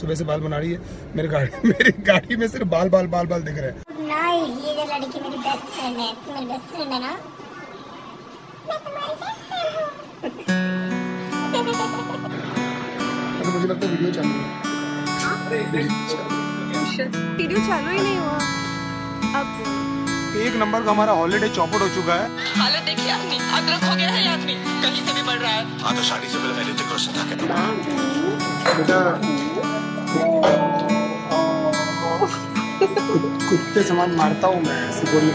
सुबह से बाल बना रही है। मेरे गाड़ी मेरी गाड़ी में सिर्फ़ बाल बाल बाल बाल दिख रहे हैं। ना ये लड़की मेरी बेस्ट फ्रेंड है। मेरी बेस्ट फ्रेंड है ना? मैं तुम्हारी बेस्ट फ्रेंड हूँ। मुझे लगता है वीडियो चालू है। हाँ। वीडियो चालू ही नहीं हुआ। अब एक नंबर का हमारा हॉलीडे चौपट हो चुका है। हालत देखिए आदमी अदरक हो गया है आदमी। कहीं से भी बढ़ रहा है। हाँ तो शादी से पहले मैंने रोशन था बेटा कुत्ते समान मारता हूँ मैं ऐसे बोलिए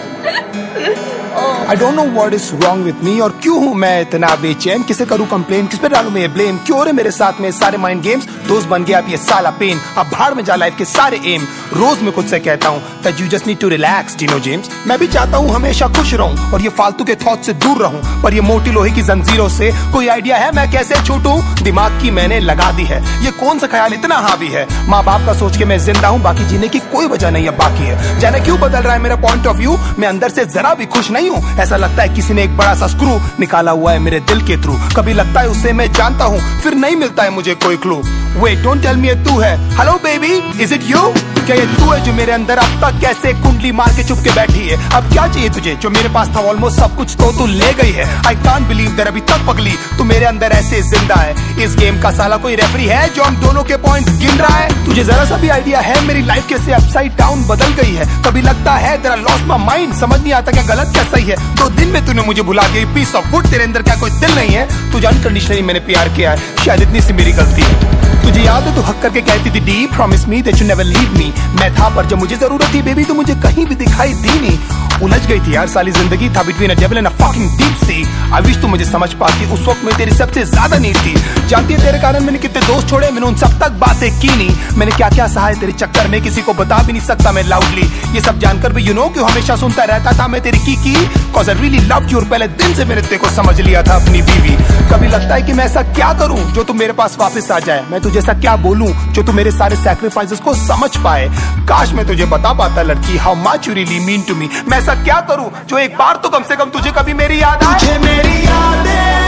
I don't know what is wrong with me और क्यों हूँ मैं इतना बेचैन? किसे करूँ कंप्लेन किस पे डालू मैं ब्लेम क्यों रे मेरे साथ में सारे माइंड गेम्स दोस्त बन गया अब ये साला पेन अब भाड़ में जा लाइफ के सारे एम रोज मैं खुद से कहता हूँ that you just need to relax Dino James मैं भी चाहता हूँ हमेशा खुश रहूँ और ये फालतू के थॉट से दूर रहूँ। पर ये मोटी लोहे की जंजीरों से कोई आइडिया है? मैं कैसे छूटूं? दिमाग की मैंने लगा दी है। ये कौन सा ख्याल इतना हावी है? माँ बाप का सोच के मैं ज़िंदा हूँ, बाकी जीने की कोई वजह नहीं है बाकी है। जाने क्यों बदल रहा है मेरा पॉइंट ऑफ़ व्यू मैं अंदर से जरा भी खुश नहीं हूँ। ऐसा लगता है किसी ने एक बड़ा सा स्क्रू निकाला हुआ है मेरे दिल के थ्रू कभी लगता है उसे मैं जानता हूँ, फिर नहीं मिलता है मुझे कोई clue wait don't tell me तू है। Hello baby is it you क्या ये तू है जो मेरे अंदर अब तक कैसे कुंडली मार के चुप के बैठी है? अब क्या चाहिए तुझे, जो मेरे पास था ऑलमोस्ट सब कुछ तो तू ले गई है। आई कान बिलीव दर अभी तक पगली तू मेरे अंदर ऐसे ज़िंदा है। इस गेम का साला कोई रेफरी है जो हम दोनों के पॉइंट गिन रहा है? तुझे जरा सा भी आइडिया है मेरी लाइफ कैसे अपसाइड डाउन बदल गई है? कभी लगता है तेरा लॉस माई माइंड समझ नहीं आता क्या गलत क्या सही है? दो दिन में तूने मुझे भुला दिया। पीस ऑफ़ वुड तेरे अंदर क्या कोई दिल नहीं है? तुझे अनकंडीशनली मैंने प्यार किया है, शायद इतनी सी मेरी गलती है। तुझे याद है तू हक करके कहती थी D promise me that you never leave me मैं था पर जब मुझे ज़रूरत थी बेबी तो मुझे कहीं भी दिखाई दी नहीं उलझ गई थी यार साली ज़िंदगी था between a devil and a fucking deep sea I wish तू मुझे समझ पाती, उस वक्त में तेरी सबसे ज़्यादा नीड थी। जानती है तेरे कारण मैंने कितने दोस्त छोड़े, मैंने उन सब तक बातें की नहीं। मैंने क्या क्या सहा है तेरे चक्कर में किसी को बता भी नहीं सकता मैं लाउडली ये सब जानकर भी यू नो क्यों हमेशा सुनता रहता था मैं तेरी की की। Cause I really love you और पहले दिन से मैंने तेरे को समझ लिया था अपनी बीवी। कभी लगता है कि मैं ऐसा क्या करूँ जो तू मेरे पास वापस आ जाए? मैं तुझे ऐसा क्या बोलूँ जो तू मेरे सारे सैक्रिफाइसेस को समझ पाए? काश मैं तुझे बता पाता, लड़की how much you really mean to me मैं ऐसा क्या करूँ जो एक बार तो कम से कम तुझे कभी मेरी याद आए? तुझे मेरी यादें।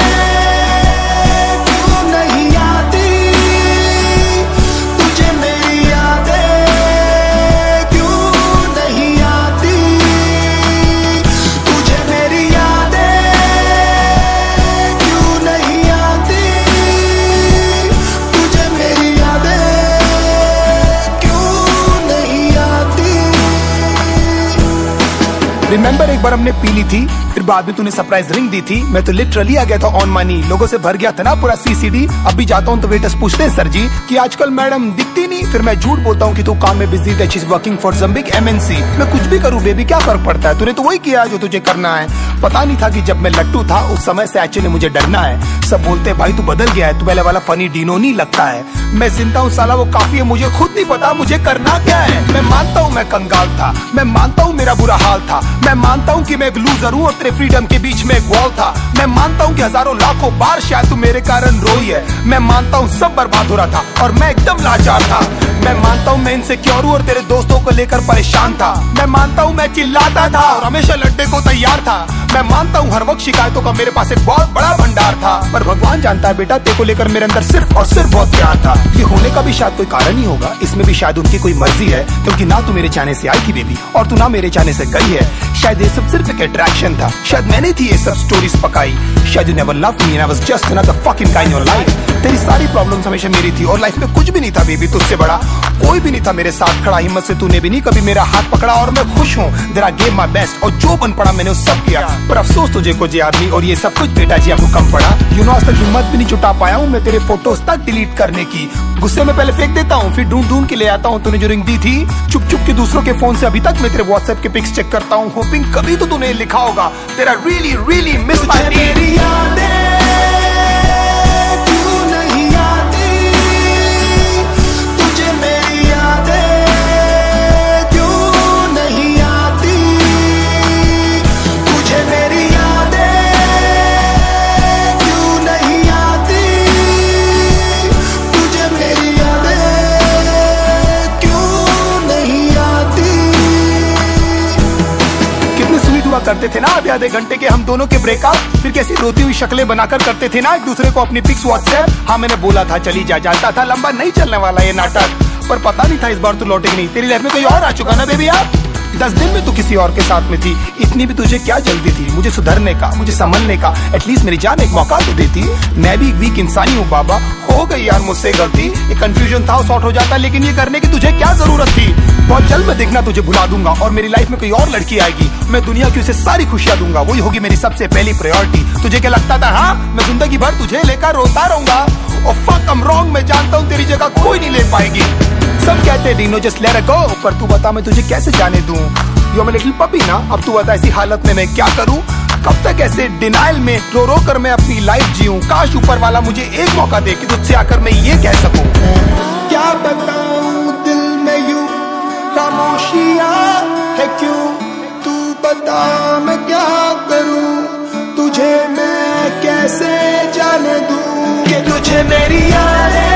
रिमेम्बर एक बार हमने पी ली थी? फिर बाद में तूने सरप्राइज़ रिंग दी थी। मैं तो लिटरली आ गया था ऑन मनी लोगों से भर गया था ना पूरा सीसीडी अब भी जाता हूँ तो वेटर्स पूछते हैं, सर जी, कि आजकल मैडम दिखती नहीं? फिर मैं झूठ बोलता हूँ कि तू काम में busy that is working for some big MNC मैं कुछ भी करूँ बेबी क्या फ़र्क पड़ता है? तूने तो वही किया जो तुझे करना है। पता नहीं था कि जब मैं लट्टू था, उस समय से एक्चुअली मुझे डरना है। सब बोलते भाई, तू बदल गया है, तू पहले वाला फनी डीनो नहीं लगता है। मैं ज़िंदा हूँ, साला, वो काफ़ी है, मुझे खुद नहीं पता, मुझे करना क्या है? मैं मानता हूँ मैं कंगाल था। मैं मानता हूँ मेरा बुरा हाल था। मैं मानता हूँ की मैं एक लूजर हूँ तेरे फ्रीडम के बीच में एक वॉल था। मैं मानता हूँ कि हज़ारों लाखों बार शायद तू मेरे कारण रोई है। मैं मानता हूँ सब बर्बाद हो रहा था और मैं एकदम लाचार था। मैं मानता हूँ मैं इनसिक्योर हूँ और तेरे दोस्तों को लेकर परेशान था। मैं मानता हूँ मैं चिल्लाता था और हमेशा लड़ने को तैयार था। मैं मानता हूँ हर वक्त शिकायतों का मेरे पास एक बहुत बड़ा भंडार था। पर भगवान जानता है बेटा, तेरे को लेकर मेरे अंदर सिर्फ़ और सिर्फ़ बहुत प्यार था। ये होने का भी शायद कोई कारण ही होगा। इसमें भी शायद उनकी कोई मर्ज़ी है, क्योंकि ना तू मेरे चाहने से आई थी बेबी और तू ना मेरे चाहने से गई है। शायद ये सब सिर्फ़ एक अट्रैक्शन था। शायद मैंने थी ये सब स्टोरीज पकाई शायद you never love me and I was just another fucking guy in your life तेरी सारी प्रॉब्लम्स हमेशा मेरी थी और लाइफ में कुछ भी नहीं था बेबी तुझसे बड़ा। कोई भी नहीं था मेरे साथ खड़ा। हिम्मत से तूने भी नहीं कभी मेरा हाथ पकड़ा और मैं खुश हूँ। आई गेव माई बेस्ट और जो बन पड़ा मैंने सब किया। पर अफसोस तुझे को जे आदमी और ये सब कुछ बेटा जी आपको कम पड़ा। यू नो आज तक हिम्मत भी नहीं जुटा पाया हूँ मैं तेरे फ़ोटोज़ तक डिलीट करने की। गुस्से में पहले फेंक देता हूँ, फिर ढूंढ ढूंढ के ले आता हूँ। तूने जो रिंग दी थी चुप चुप के दूसरों के फ़ोन से अभी तक मैं तेरे व्हाट्सएप के पिक्स चेक करता हूँ। होपिंग कभी तो तूने लिखा होगा। तेरा रियली रियली मिस माय हुआ करते थे ना? आधे आधे घंटे के हम दोनों के ब्रेकअप फिर कैसी रोती हुई शक्लें बनाकर करते थे ना? एक दूसरे को अपनी पिक्स व्हाट्सएप हाँ मैंने बोला था, चली जा जाता था, लंबा नहीं चलने वाला ये नाटक। पर पता नहीं था इस बार तू लौटेगी नहीं। तेरी लाइफ में कोई और आ चुका ना बेबी यार? दस दिन में तू किसी और के साथ में थी। इतनी भी तुझे क्या जल्दी थी? मुझे सुधरने का, मुझे संभलने का एटलीस्ट मेरी जान एक मौका तो देती। मैं भी वीक इंसानी हूँ, बाबा। हो गई यार मुझसे गलती। ये कंफ्यूजन था सॉर्ट हो जाता, लेकिन ये करने की तुझे क्या ज़रूरत थी? बहुत जल्द मैं देखना तुझे भुला दूँगा और मेरी लाइफ में कोई और लड़की आएगी। मैं दुनिया की उसे सारी खुशियाँ दूँगा। वही होगी मेरी सबसे पहली प्रायोरिटी तुझे क्या लगता था हाँ? मैं ज़िंदगी भर तुझे लेकर रोता रहूँगा। और फक I'm wrong, मैं जानता हूँ तेरी जगह कोई नहीं ले पाएगी। सब कहते डीनो जस्ट लेट गो पर तू बता, मैं तुझे कैसे जाने दूँ? यू मैं लिटिल पपी ना? अब तू बता, ऐसी हालत में मैं क्या करूँ? कब तक ऐसे डिनाइल में रो रो कर मैं अपनी लाइफ जीऊं? काश ऊपर वाला मुझे एक मौका दे कि तुझसे आकर मैं ये कह सकूँ। क्या बताऊँ है क्यों? तू बता मैं क्या करूँ? तुझे मैं कैसे जाने दूँ? कि तुझे मेरी याद